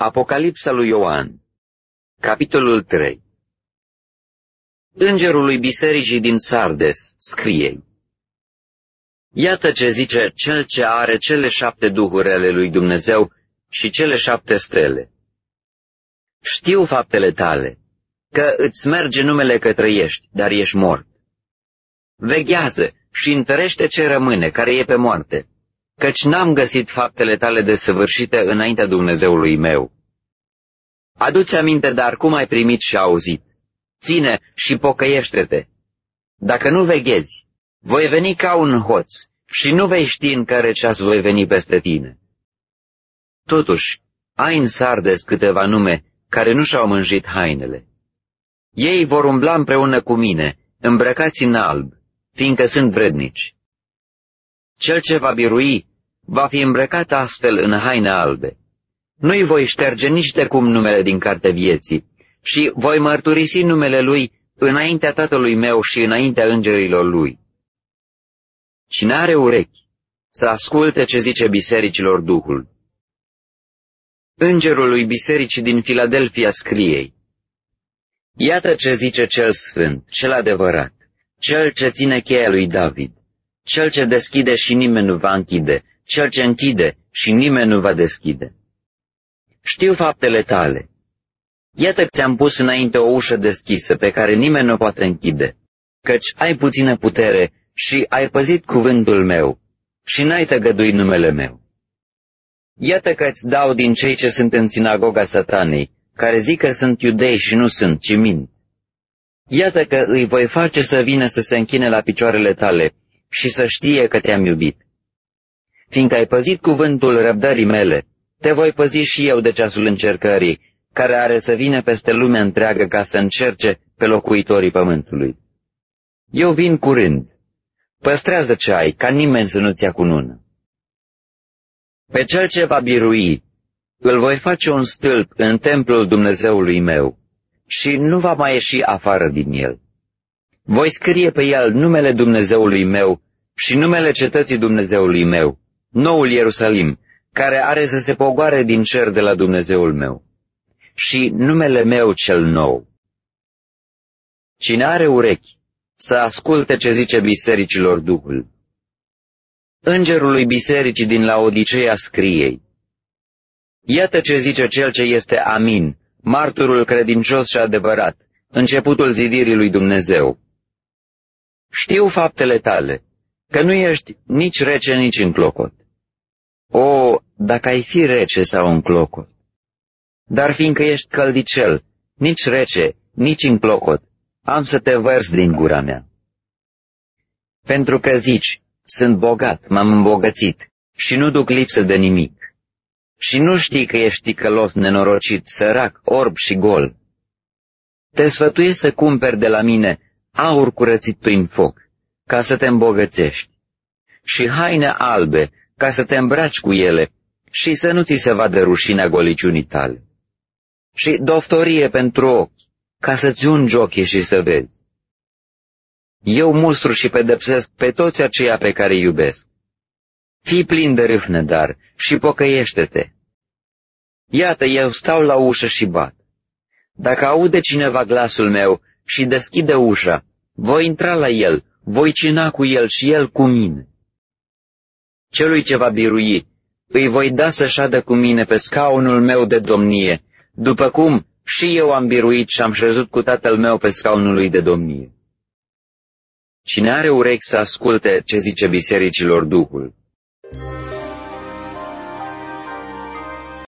Apocalipsa lui Ioan Capitolul 3 Îngerului bisericii din Sardes scrie Iată ce zice cel ce are cele șapte duhuri ale lui Dumnezeu și cele șapte stele. Știu faptele tale, că îți merge numele că trăiești, dar ești mort. Veghează și întărește ce rămâne, care e pe moarte, căci n-am găsit faptele tale desăvârșite înaintea Dumnezeului meu. Adu-ți aminte, dar cum ai primit și auzit. Ține și pocăiește-te. Dacă nu veghezi, voi veni ca un hoț și nu vei ști în care ceas voi veni peste tine. Totuși, ai în sardes câteva nume care nu și-au mânjit hainele. Ei vor umbla împreună cu mine, îmbrăcați în alb, fiindcă sunt vrednici. Cel ce va birui va fi îmbrăcat astfel în haine albe. Nu-i voi șterge nici de cum numele din carte vieții și voi mărturisi numele lui înaintea tatălui meu și înaintea îngerilor lui. Cine are urechi, să asculte ce zice bisericilor Duhul. Îngerul lui bisericii din Filadelfia scriei. Iată ce zice cel sfânt, cel adevărat, cel ce ține cheia lui David, cel ce deschide și nimeni nu va închide, cel ce închide și nimeni nu va deschide. Știu faptele tale. Iată ți-am pus înainte o ușă deschisă pe care nimeni nu poate închide, căci ai puțină putere și ai păzit cuvântul meu și n-ai tăgăduit numele meu. Iată că îți dau din cei ce sunt în sinagoga satanei, care zic că sunt iudei și nu sunt, ci mint. Iată că îi voi face să vină să se închine la picioarele tale și să știe că te-am iubit. Fiindcă ai păzit cuvântul răbdării mele, te voi păzi și eu de ceasul încercării, care are să vină peste lumea întreagă ca să încerce pe locuitorii pământului. Eu vin curând. Păstrează ce ai, ca nimeni să nu-ți ia cunună. Pe cel ce va birui, îl voi face un stâlp în templul Dumnezeului meu și nu va mai ieși afară din el. Voi scrie pe el numele Dumnezeului meu și numele cetății Dumnezeului meu, noul Ierusalim, care are să se pogoare din cer de la Dumnezeul meu, și numele meu cel nou. Cine are urechi, să asculte ce zice bisericilor Duhul. Îngerului bisericii din Laodiceea scriei. Iată ce zice cel ce este Amin, marturul credincios și adevărat, începutul zidirii lui Dumnezeu. Știu faptele tale, că nu ești nici rece, nici în clocot. O, dacă ai fi rece sau în clocot! Dar fiindcă ești căldicel, nici rece, nici în clocot, am să te vărs din gura mea. Pentru că zici, sunt bogat, m-am îmbogățit și nu duc lipsă de nimic. Și nu știi că ești călos nenorocit, sărac, orb și gol. Te sfătuiesc să cumperi de la mine aur curățit prin foc, ca să te îmbogățești, și haine albe, ca să te îmbraci cu ele și să nu ți se vadă rușinea goliciunii tale. Și doftorie pentru ochi, ca să-ți ungi ochii și să vezi. Eu mustru și pedepsesc pe toți aceia pe care îi iubesc. Fii plin de râvnă, dar, și pocăiește-te. Iată, eu stau la ușă și bat. Dacă aude cineva glasul meu și deschide ușa, voi intra la el, voi cina cu el și el cu mine. Celui ce va birui, îi voi da să șadă cu mine pe scaunul meu de domnie, după cum și eu am biruit și am șezut cu tatăl meu pe scaunul lui de domnie. Cine are urechi să asculte ce zice bisericilor Duhul,